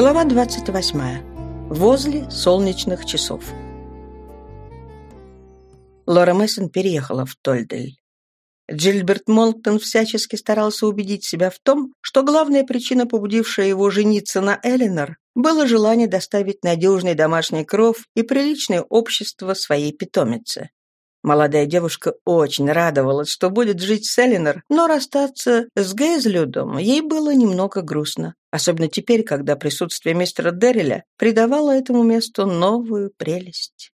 Глава 28. Возле солнечных часов. Лора Мессон переехала в Тольдель. Джильберт Монктон всячески старался убедить себя в том, что главная причина, побудившая его жениться на Эленор, было желание доставить надежный домашний кров и приличное общество своей питомице. Молодая девушка очень радовалась, что будет жить с Эленор, но расстаться с Гейзлюдом ей было немного грустно, особенно теперь, когда присутствие мистера Дерриля придавало этому месту новую прелесть.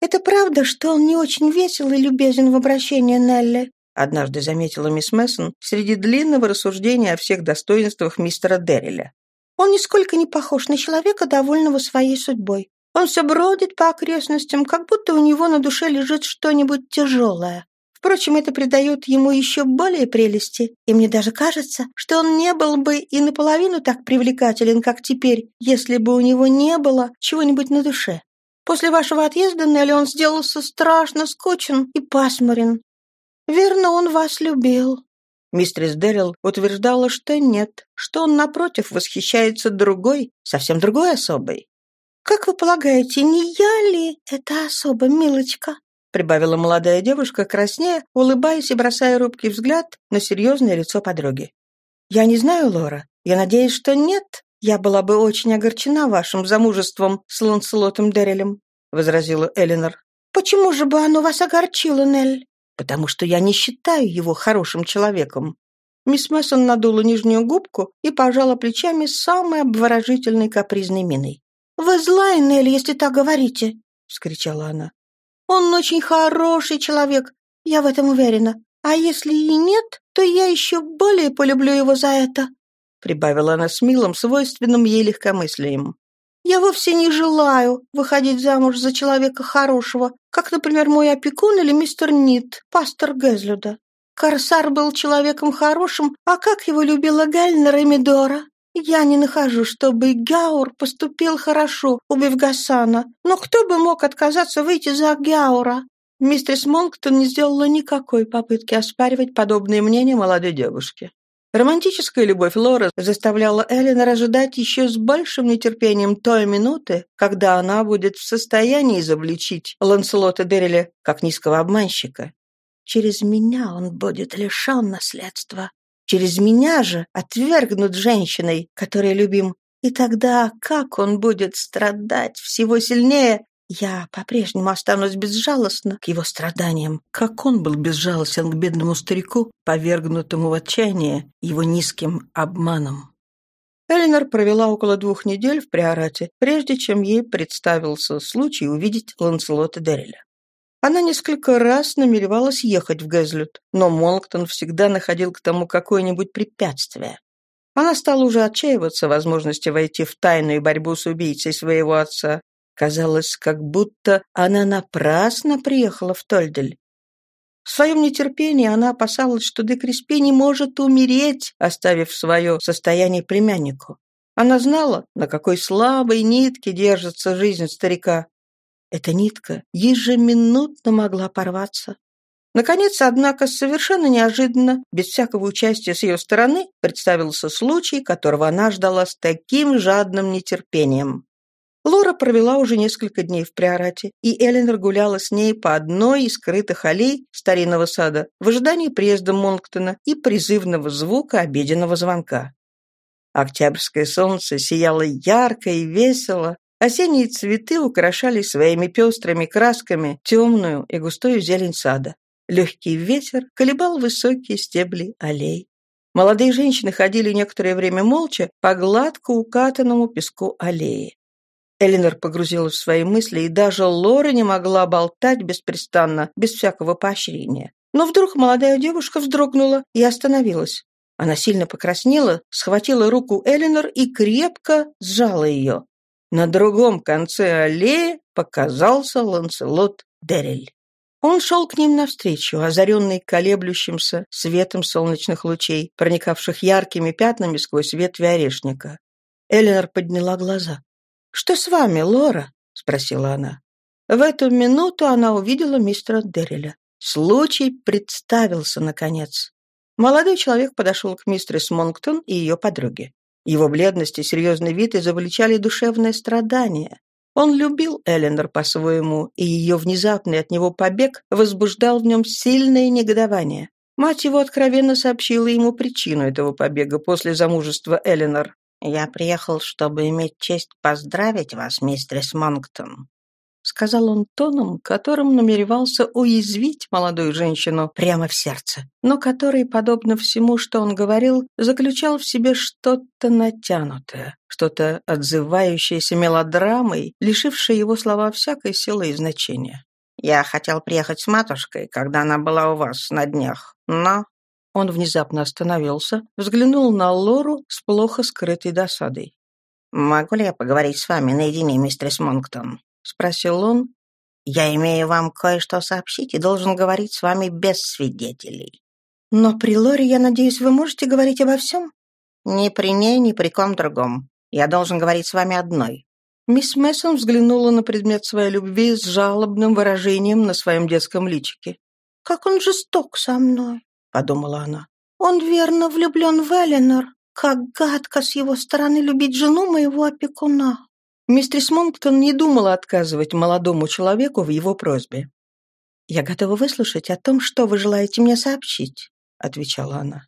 «Это правда, что он не очень весел и любезен в обращении Нелли?» однажды заметила мисс Мессон среди длинного рассуждения о всех достоинствах мистера Дерриля. «Он нисколько не похож на человека, довольного своей судьбой. Он все бродит по окрестностям, как будто у него на душе лежит что-нибудь тяжелое. Впрочем, это придает ему еще более прелести, и мне даже кажется, что он не был бы и наполовину так привлекателен, как теперь, если бы у него не было чего-нибудь на душе. После вашего отъезда, Нелли, он сделался страшно скучен и пасмурен. Верно, он вас любил». Мистерис Дэрил утверждала, что нет, что он, напротив, восхищается другой, совсем другой особой. «Как вы полагаете, не я ли это особо, милочка?» Прибавила молодая девушка, краснея, улыбаясь и бросая рубкий взгляд на серьезное лицо подруги. «Я не знаю, Лора. Я надеюсь, что нет. Я была бы очень огорчена вашим замужеством с Ланселотом Деррелем», — возразила Эленор. «Почему же бы оно вас огорчило, Нель?» «Потому что я не считаю его хорошим человеком». Мисс Мессон надула нижнюю губку и пожала плечами самой обворожительной капризной миной. «Вы злая, Нелли, если так говорите!» — вскричала она. «Он очень хороший человек, я в этом уверена. А если и нет, то я еще более полюблю его за это», — прибавила она с милым, свойственным ей легкомыслием. «Я вовсе не желаю выходить замуж за человека хорошего, как, например, мой опекун или мистер Нит, пастор Гезлюда. Корсар был человеком хорошим, а как его любила Гальнер и Медора? Я не нахожу, чтобы Гаур поступил хорошо, убив Гасана. Но кто бы мог отказаться выйти за Гаура? Мистерс Монктон не сделала никакой попытки оспаривать подобные мнения молодой девушки. Романтическая любовь Лоры заставляла Эленор ожидать еще с большим нетерпением той минуты, когда она будет в состоянии изобличить Ланселота Дерриля как низкого обманщика. «Через меня он будет лишен наследства», Через меня же отвергнут женщиной, которой любим. И тогда как он будет страдать всего сильнее? Я по-прежнему останусь безжалостна к его страданиям. Как он был безжалостен к бедному старику, повергнутому в отчаяние его низким обманом. Элинор провела около двух недель в Приорате, прежде чем ей представился случай увидеть Ланселота Дерриля. Она несколько раз намеревалась ехать в Гэзлют, но Монктон всегда находил к тому какое-нибудь препятствие. Она стала уже отчаиваться возможности войти в тайную борьбу с убийцей своего отца. Казалось, как будто она напрасно приехала в Тольдель. В своем нетерпении она опасалась, что де Криспи не может умереть, оставив свое состояние племяннику. Она знала, на какой слабой нитке держится жизнь старика, эта нитка ежеминутно могла порваться. Наконец, однако, совершенно неожиданно, без всякого участия с ее стороны, представился случай, которого она ждала с таким жадным нетерпением. Лора провела уже несколько дней в Приорате, и Эленор гуляла с ней по одной из скрытых аллей старинного сада в ожидании приезда Монктона и призывного звука обеденного звонка. Октябрьское солнце сияло ярко и весело, Осенние цветы украшали своими пестрыми красками темную и густую зелень сада. Легкий ветер колебал высокие стебли аллей. Молодые женщины ходили некоторое время молча по гладко укатанному песку аллеи. Эленор погрузилась в свои мысли, и даже Лора не могла болтать беспрестанно, без всякого поощрения. Но вдруг молодая девушка вздрогнула и остановилась. Она сильно покраснела, схватила руку Эленор и крепко сжала ее. На другом конце аллеи показался Ланселот Деррель. Он шел к ним навстречу, озаренный колеблющимся светом солнечных лучей, проникавших яркими пятнами сквозь ветви орешника. Эленор подняла глаза. «Что с вами, Лора?» — спросила она. В эту минуту она увидела мистера Дерриля. Случай представился, наконец. Молодой человек подошел к мистерис Монктон и ее подруге. Его бледность и серьезный вид изобличали душевное страдание. Он любил Эленор по-своему, и ее внезапный от него побег возбуждал в нем сильное негодование. Мать его откровенно сообщила ему причину этого побега после замужества Эленор. «Я приехал, чтобы иметь честь поздравить вас, мистерс Монктон», сказал он тоном, которым намеревался уязвить молодую женщину прямо в сердце, но который, подобно всему, что он говорил, заключал в себе что-то натянутое, что-то отзывающееся мелодрамой, лишившее его слова всякой силы и значения. «Я хотел приехать с матушкой, когда она была у вас на днях, но он внезапно остановился, взглянул на Лору с плохо скрытой досадой. «Могу ли я поговорить с вами наедине, мистер Монктон?» — спросил он. «Я имею вам кое-что сообщить и должен говорить с вами без свидетелей». «Но при Лоре, я надеюсь, вы можете говорить обо всем?» «Ни при ней, ни при ком другом. Я должен говорить с вами одной». Мисс Мессон взглянула на предмет своей любви с жалобным выражением на своем детском личике. «Как он жесток со мной!» — подумала она. «Он верно влюблен в Эленор. Как гадко с его стороны любить жену моего опекуна!» Мистерис Монктон не думала отказывать молодому человеку в его просьбе. «Я готова выслушать о том, что вы желаете мне сообщить», — отвечала она.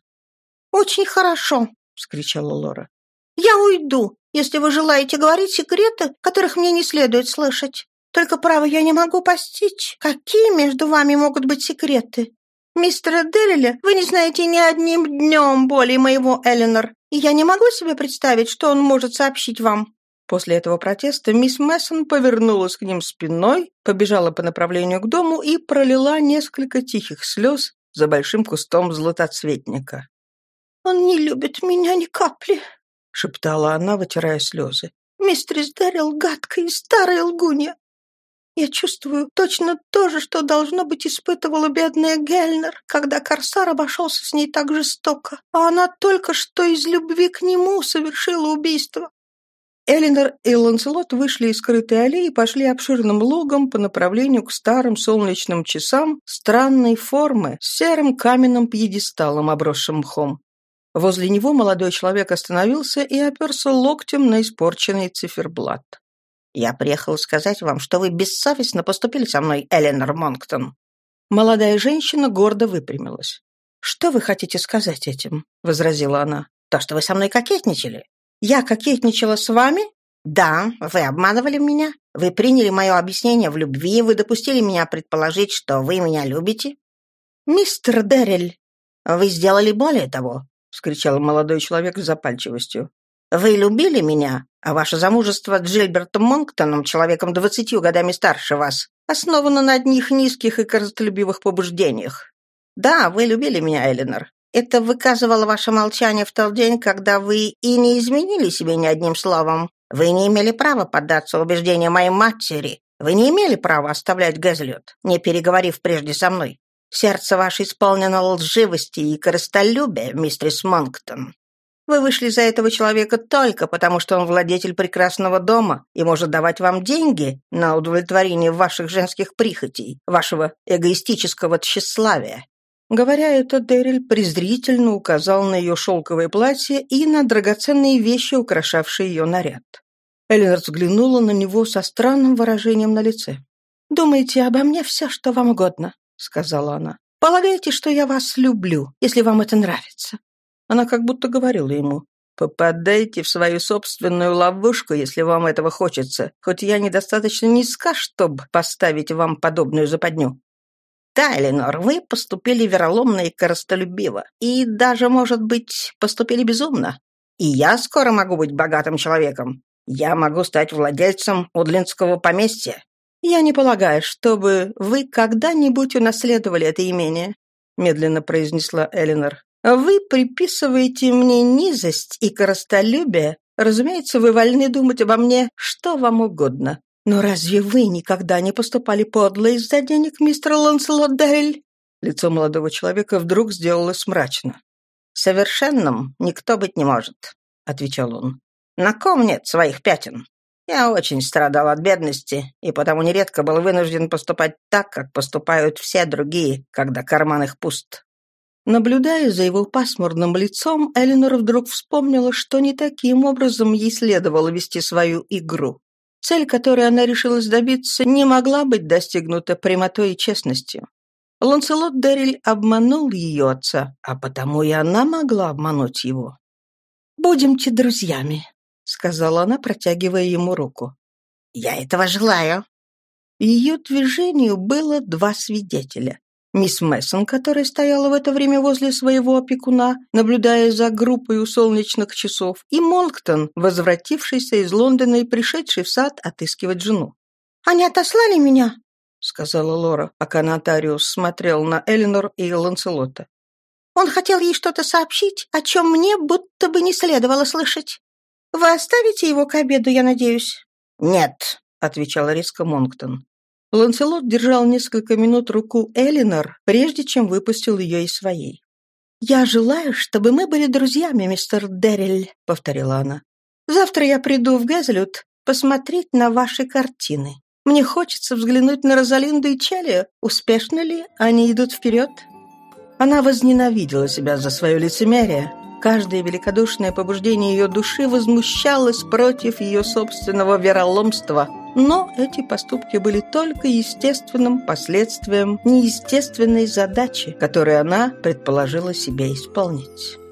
«Очень хорошо», — вскричала Лора. «Я уйду, если вы желаете говорить секреты, которых мне не следует слышать. Только, право, я не могу постичь, какие между вами могут быть секреты. «Мистера Дерриля вы не знаете ни одним днем более моего Эленор, и я не могу себе представить, что он может сообщить вам». После этого протеста мисс Мессон повернулась к ним спиной, побежала по направлению к дому и пролила несколько тихих слез за большим кустом златоцветника. «Он не любит меня ни капли», — шептала она, вытирая слезы. «Мистерис Дэрил гадкая и старая лгунья. Я чувствую точно то же, что, должно быть, испытывала бедная Гельнер, когда Корсар обошелся с ней так жестоко, а она только что из любви к нему совершила убийство. Элинор и Ланселот вышли из скрытой аллеи и пошли обширным лугом по направлению к старым солнечным часам странной формы с серым каменным пьедесталом, обросшим мхом. Возле него молодой человек остановился и оперся локтем на испорченный циферблат. Я приехал сказать вам, что вы бессовестно поступили со мной, Эленор Монктон». Молодая женщина гордо выпрямилась. «Что вы хотите сказать этим?» — возразила она. «То, что вы со мной кокетничали». «Я кокетничала с вами?» «Да, вы обманывали меня. Вы приняли мое объяснение в любви, вы допустили меня предположить, что вы меня любите». «Мистер Деррель!» «Вы сделали более того», — вскричал молодой человек с запальчивостью. Вы любили меня, а ваше замужество Джильбертом Монктоном, человеком двадцатью годами старше вас, основано на одних низких и корыстолюбивых побуждениях. Да, вы любили меня, Эленор. Это выказывало ваше молчание в тот день, когда вы и не изменили себе ни одним словом. Вы не имели права поддаться убеждениям моей матери. Вы не имели права оставлять Гэзлет, не переговорив прежде со мной. Сердце ваше исполнено лживости и корыстолюбия, мистерис Монктон. Вы вышли за этого человека только потому, что он владетель прекрасного дома и может давать вам деньги на удовлетворение ваших женских прихотей, вашего эгоистического тщеславия». Говоря это, Дэриль презрительно указал на ее шелковое платье и на драгоценные вещи, украшавшие ее наряд. Эллинор взглянула на него со странным выражением на лице. «Думайте обо мне все, что вам угодно», — сказала она. «Полагайте, что я вас люблю, если вам это нравится. Она как будто говорила ему, «Попадайте в свою собственную ловушку, если вам этого хочется, хоть я недостаточно низка, чтобы поставить вам подобную западню». «Да, Эленор, вы поступили вероломно и коростолюбиво, и даже, может быть, поступили безумно. И я скоро могу быть богатым человеком. Я могу стать владельцем Удлинского поместья. Я не полагаю, чтобы вы когда-нибудь унаследовали это имение», медленно произнесла Эленор. Вы приписываете мне низость и коростолюбие. Разумеется, вы вольны думать обо мне что вам угодно. Но разве вы никогда не поступали подло из-за денег, мистер Ланселот Дейль?» Лицо молодого человека вдруг сделалось мрачно. «Совершенным никто быть не может», — отвечал он. «На ком нет своих пятен? Я очень страдал от бедности, и потому нередко был вынужден поступать так, как поступают все другие, когда карман их пуст. Наблюдая за его пасмурным лицом, Эленор вдруг вспомнила, что не таким образом ей следовало вести свою игру. Цель, которой она решилась добиться, не могла быть достигнута прямотой и честностью. Ланселот Дерриль обманул ее отца, а потому и она могла обмануть его. «Будемте друзьями», — сказала она, протягивая ему руку. «Я этого желаю». Ее движению было два свидетеля. Мисс Мессон, которая стояла в это время возле своего опекуна, наблюдая за группой у солнечных часов, и Молктон, возвратившийся из Лондона и пришедший в сад отыскивать жену. «Они отослали меня?» — сказала Лора, пока нотариус смотрел на Эленор и Ланселота. «Он хотел ей что-то сообщить, о чем мне будто бы не следовало слышать. Вы оставите его к обеду, я надеюсь?» «Нет», — отвечал резко Монктон. Ланселот держал несколько минут руку Элинор, прежде чем выпустил ее из своей. «Я желаю, чтобы мы были друзьями, мистер Дерриль», — повторила она. «Завтра я приду в Гезлют посмотреть на ваши картины. Мне хочется взглянуть на Розалинду и Челли. Успешно ли они идут вперед?» Она возненавидела себя за свое лицемерие. Каждое великодушное побуждение ее души возмущалось против ее собственного вероломства — но эти поступки были только естественным последствием неестественной задачи, которую она предположила себе исполнить.